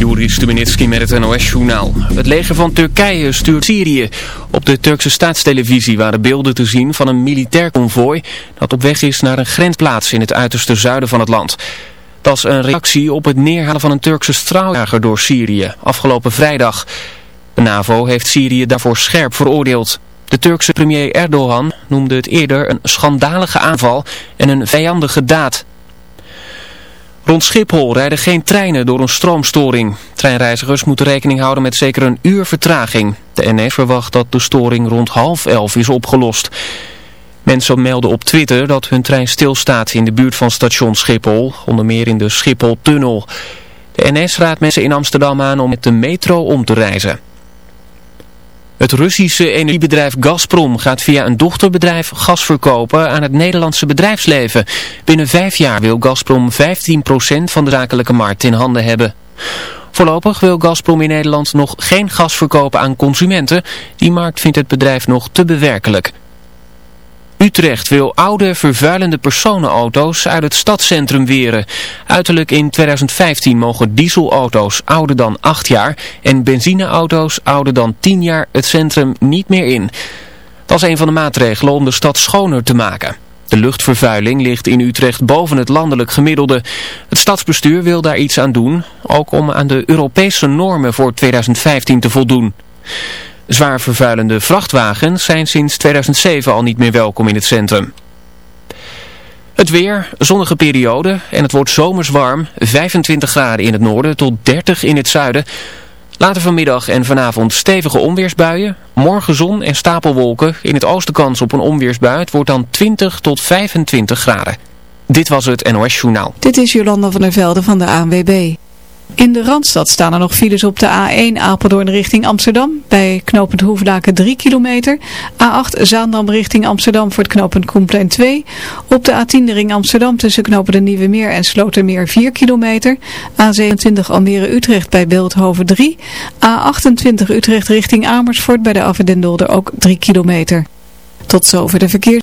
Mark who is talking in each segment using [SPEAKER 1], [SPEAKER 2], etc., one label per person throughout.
[SPEAKER 1] Juri Stubenitski met het NOS-journaal. Het leger van Turkije stuurt Syrië. Op de Turkse staatstelevisie waren beelden te zien van een militair konvooi... dat op weg is naar een grensplaats in het uiterste zuiden van het land. Dat is een reactie op het neerhalen van een Turkse straaljager door Syrië afgelopen vrijdag. De NAVO heeft Syrië daarvoor scherp veroordeeld. De Turkse premier Erdogan noemde het eerder een schandalige aanval en een vijandige daad... Rond Schiphol rijden geen treinen door een stroomstoring. Treinreizigers moeten rekening houden met zeker een uur vertraging. De NS verwacht dat de storing rond half elf is opgelost. Mensen melden op Twitter dat hun trein stilstaat in de buurt van station Schiphol, onder meer in de Schiphol-tunnel. De NS raadt mensen in Amsterdam aan om met de metro om te reizen. Het Russische energiebedrijf Gazprom gaat via een dochterbedrijf gas verkopen aan het Nederlandse bedrijfsleven. Binnen vijf jaar wil Gazprom 15% van de zakelijke markt in handen hebben. Voorlopig wil Gazprom in Nederland nog geen gas verkopen aan consumenten. Die markt vindt het bedrijf nog te bewerkelijk. Utrecht wil oude vervuilende personenauto's uit het stadscentrum weren. Uiterlijk in 2015 mogen dieselauto's ouder dan 8 jaar en benzineauto's ouder dan 10 jaar het centrum niet meer in. Dat is een van de maatregelen om de stad schoner te maken. De luchtvervuiling ligt in Utrecht boven het landelijk gemiddelde. Het stadsbestuur wil daar iets aan doen, ook om aan de Europese normen voor 2015 te voldoen. Zwaar vervuilende vrachtwagens zijn sinds 2007 al niet meer welkom in het centrum. Het weer, zonnige periode en het wordt zomers warm, 25 graden in het noorden tot 30 in het zuiden. Later vanmiddag en vanavond stevige onweersbuien, morgen zon en stapelwolken, in het oosten kans op een onweersbui, het wordt dan 20 tot 25 graden. Dit was het NOS Journaal.
[SPEAKER 2] Dit is Jolanda van der Velde van de ANWB. In de Randstad staan er nog files op de A1 Apeldoorn richting Amsterdam. Bij knooppunt Hoefdaken 3 kilometer. A8 Zaandam richting Amsterdam voor het knooppunt Koenplein 2. Op de A10 de ring Amsterdam tussen knopen de Nieuwe Meer en Slotermeer 4 kilometer. A27 Almere Utrecht bij Beeldhoven 3. A28 Utrecht richting Amersfoort bij de Afwedendolder ook 3 kilometer. Tot zover de verkeer.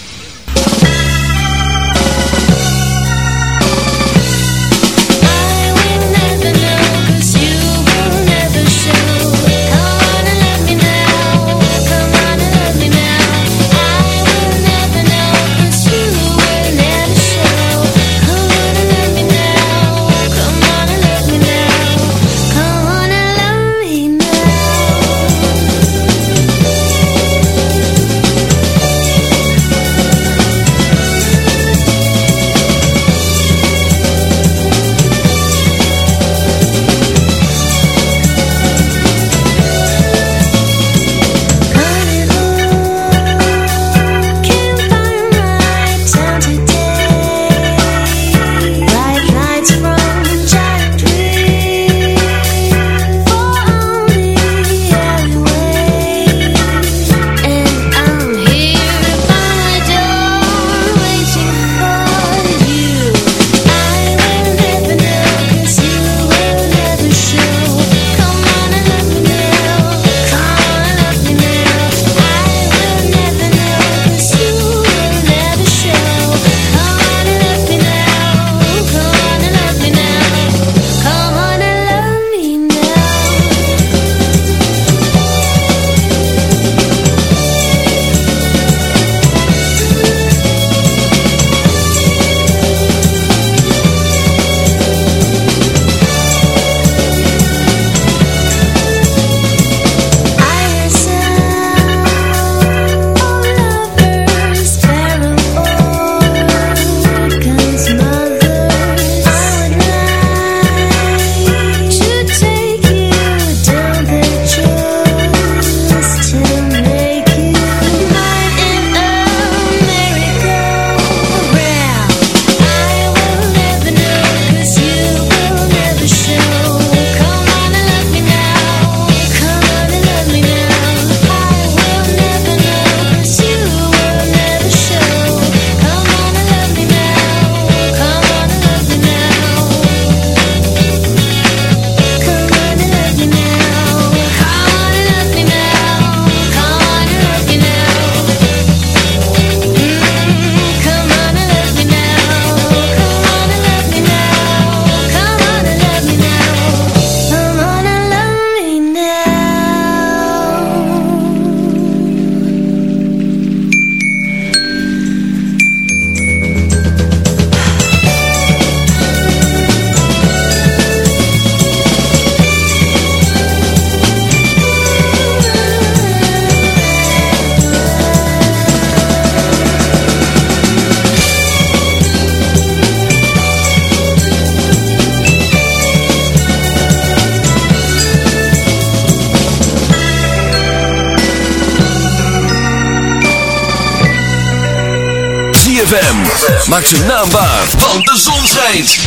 [SPEAKER 3] zijn naam want de zon schijnt.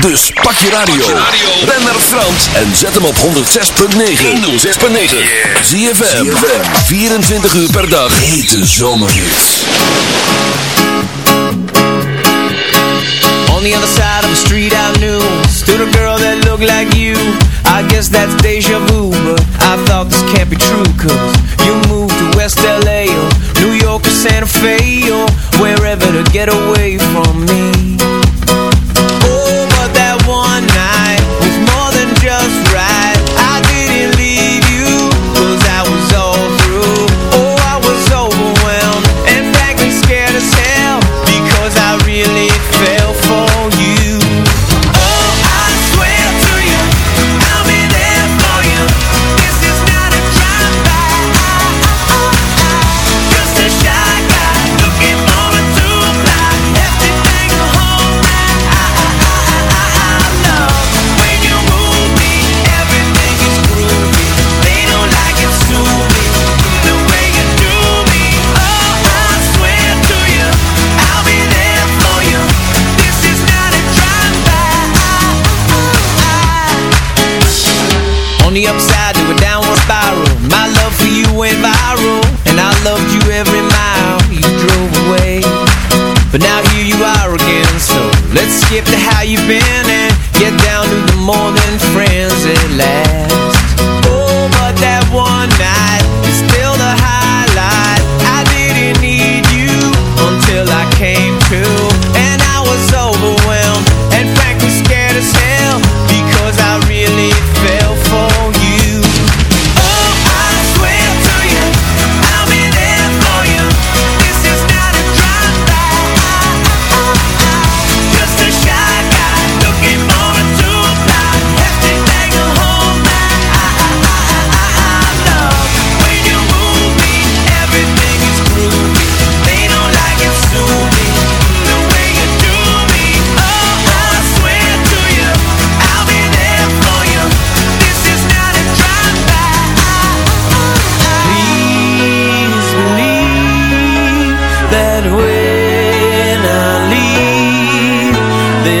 [SPEAKER 3] Dus pak je radio, ben naar Frans en zet hem op 106.9. 106.9. Zie je 24 uur per dag. Hete zomerhits.
[SPEAKER 4] On the other side of the street I knew Stood a girl that looked like you I guess that's deja vu But I thought this can't be true Cause you moved to West LA Or New York or Santa Fe Or wherever to get away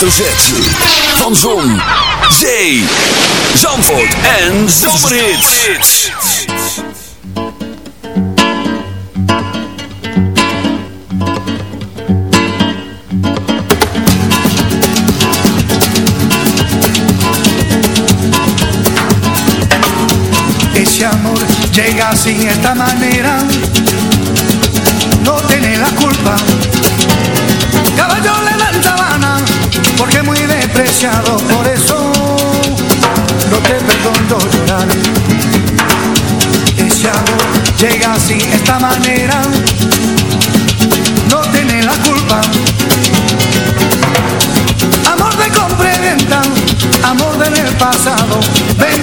[SPEAKER 3] hoofdletter. Van Zon, Zee, Zandvoort en Zomerhits.
[SPEAKER 5] Ese amor llega esta manera, despreciado, por eso no te perdono llorar. Ese amor llega así, esta manera, no tiene la culpa. Amor de compra amor del pasado, ven,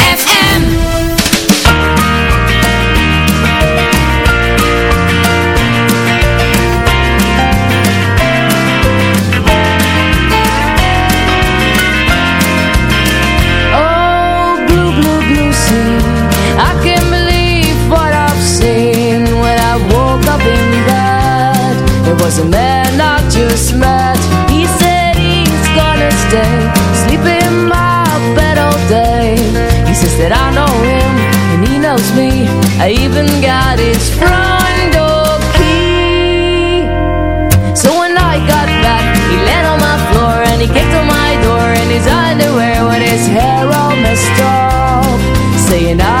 [SPEAKER 6] I even got his front door key. So when I got back He on my floor and he kicked on my door In his underwear with his hair all messed up Saying I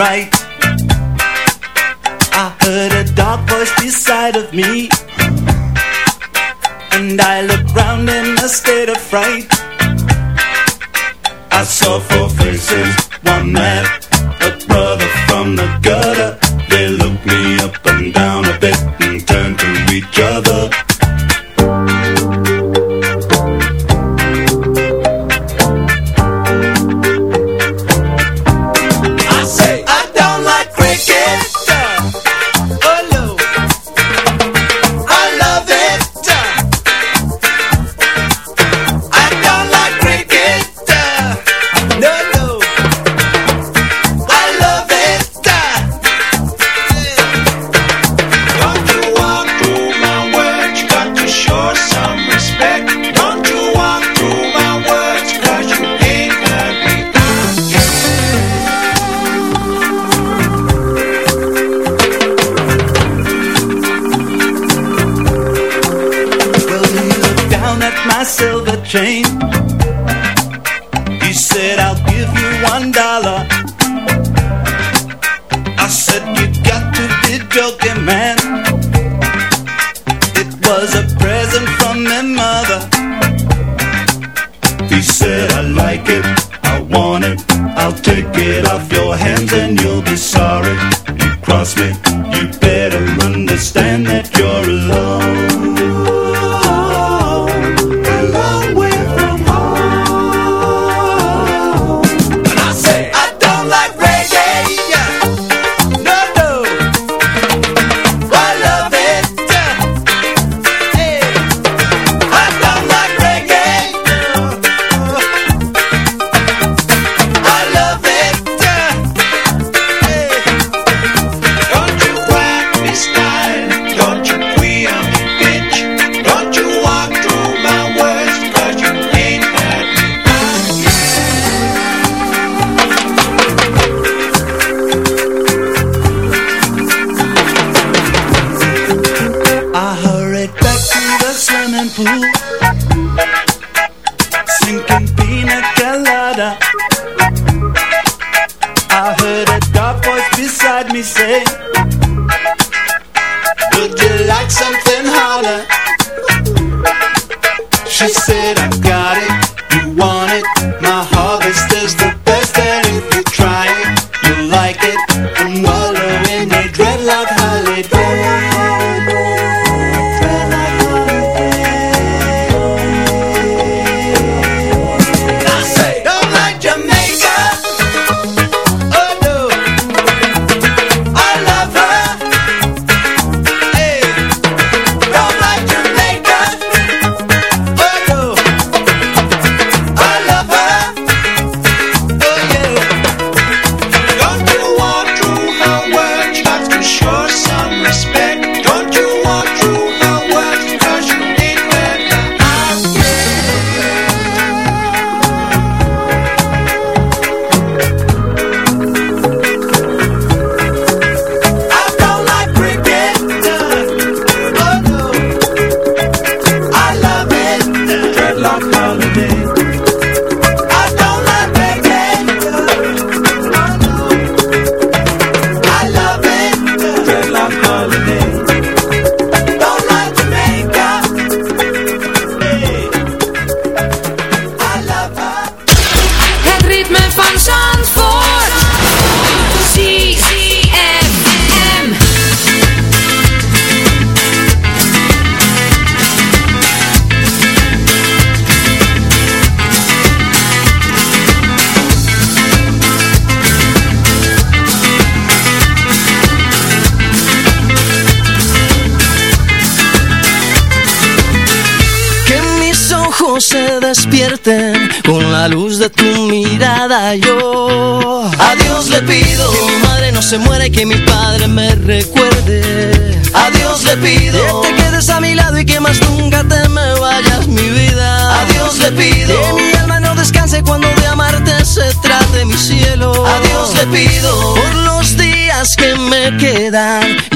[SPEAKER 7] right. my
[SPEAKER 8] silver chain.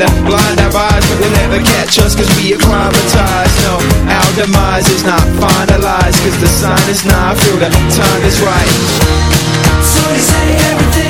[SPEAKER 9] rather blind our eyes But they'll never catch us cause we acclimatized. No, our demise is not finalized Cause the sign is not, I feel the time is right.
[SPEAKER 10] So they say
[SPEAKER 11] everything.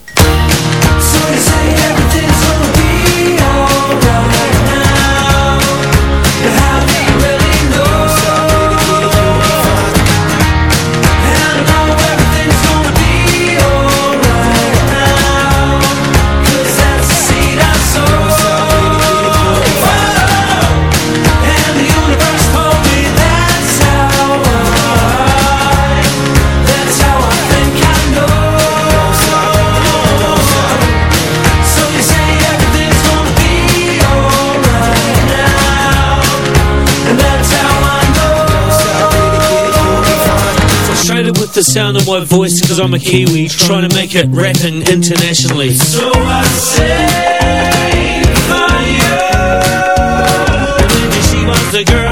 [SPEAKER 11] the
[SPEAKER 12] sound of my voice because I'm a Kiwi Trying to make it rapping internationally
[SPEAKER 11] So I say for you.
[SPEAKER 12] Maybe she was the girl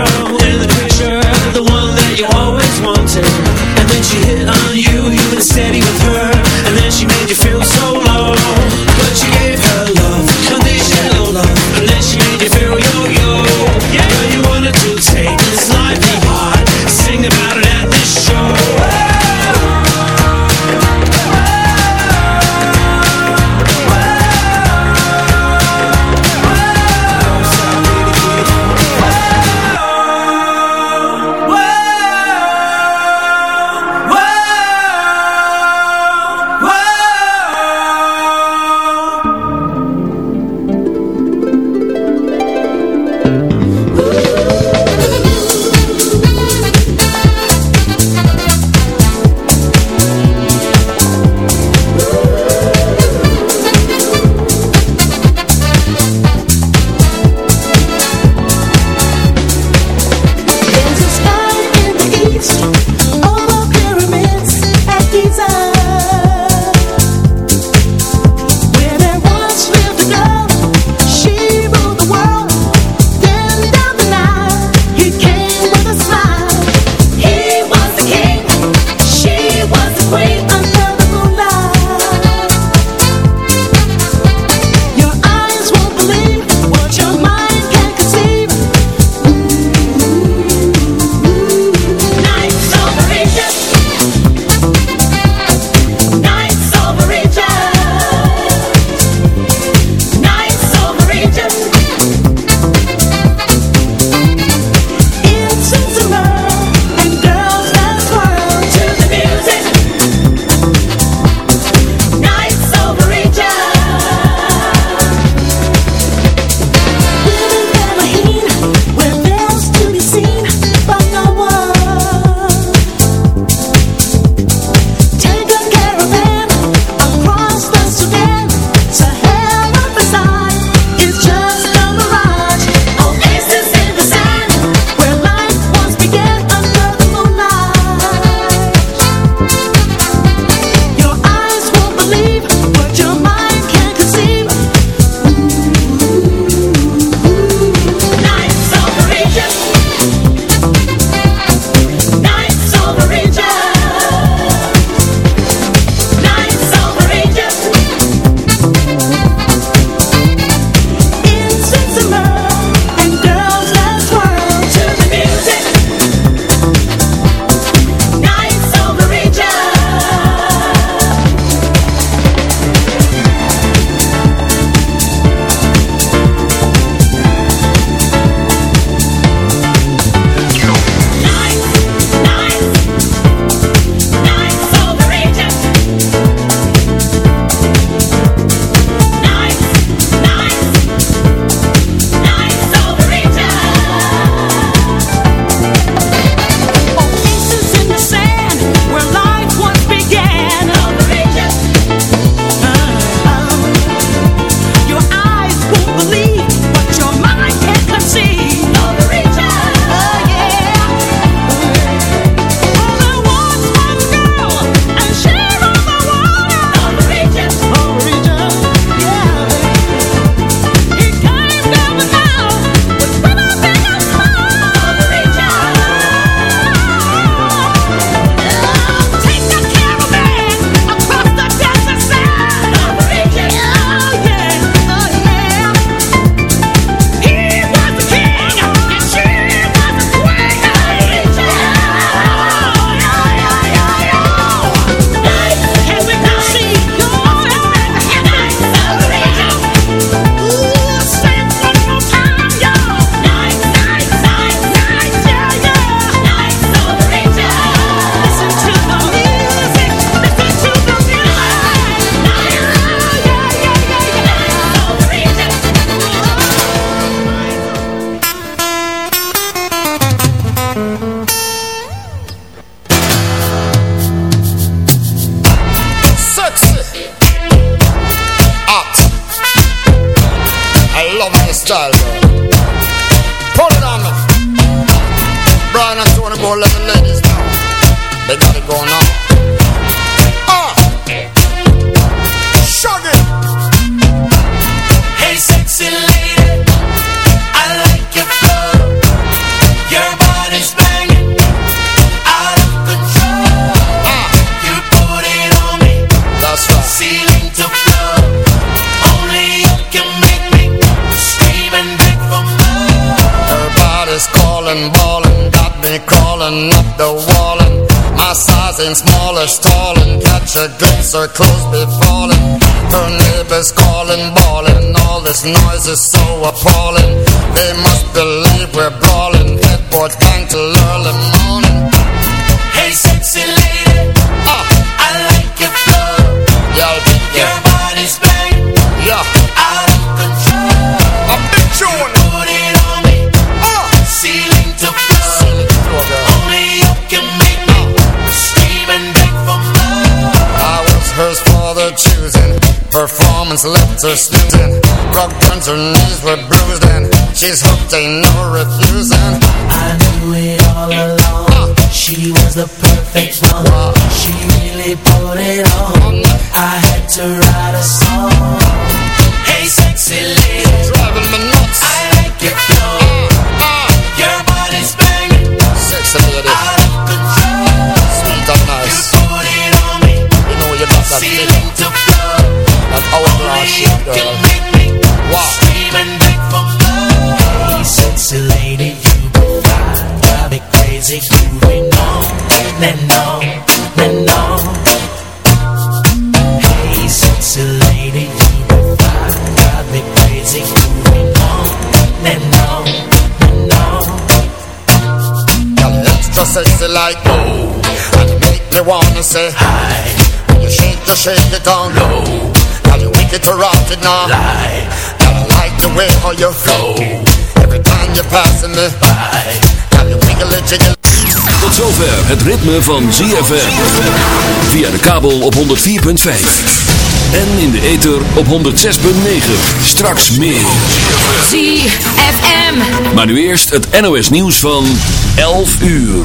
[SPEAKER 12] her
[SPEAKER 13] clothes be falling. Her neighbors calling, bawling. All this noise is so appalling. They must believe we're brawling. Headboard bang till early morning.
[SPEAKER 10] Hey, sexy lady,
[SPEAKER 13] Ah,
[SPEAKER 10] I like your flow.
[SPEAKER 13] big
[SPEAKER 10] Your body's banging,
[SPEAKER 13] yeah. Her snoozing. Rug burns her knees were bruised and she's hooked, ain't no refusing.
[SPEAKER 10] I knew it all mm. along. Uh. She was the perfect mm. one. She really put it on. Mm. I had to write a song. Hey, sexy lady,
[SPEAKER 13] like oh, and you make me wanna say hi. When you shake, you shake it down low. Girl, you wicked to rock it now.
[SPEAKER 10] Lie,
[SPEAKER 13] Girl, I like the way how you flow. Every time you're passing me by. Girl, you wiggle it, jiggle
[SPEAKER 3] Tot zover het ritme van ZFM. Via de kabel op 104.5. En in de ether op 106.9. Straks meer.
[SPEAKER 6] ZFM.
[SPEAKER 3] Maar nu eerst het NOS nieuws van 11 uur.